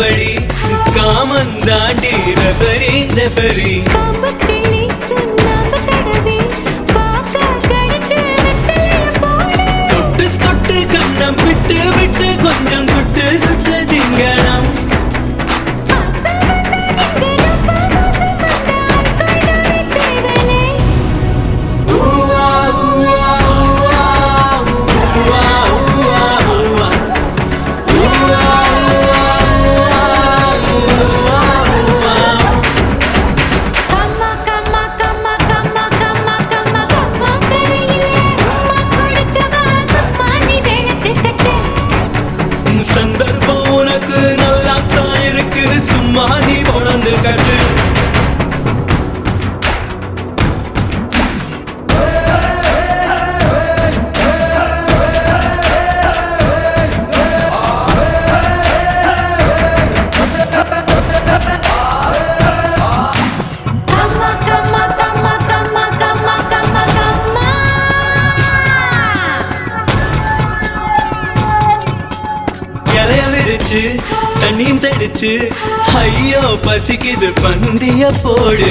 Kabaddi காமந்தாண்டி referee referee அடிச்சு தண்ணியும் தெளிச்சு ஐயோ பசிக்குது பந்திய போடு.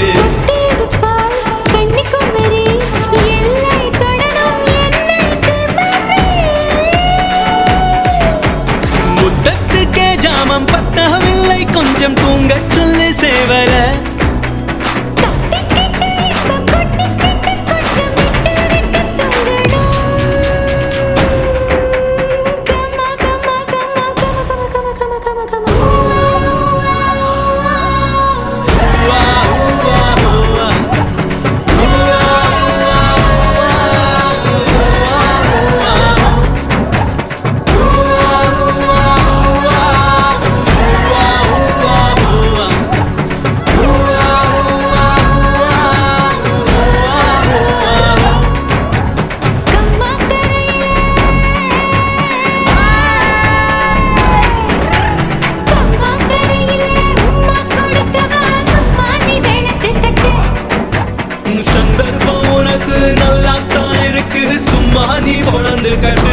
இருந்திருக்க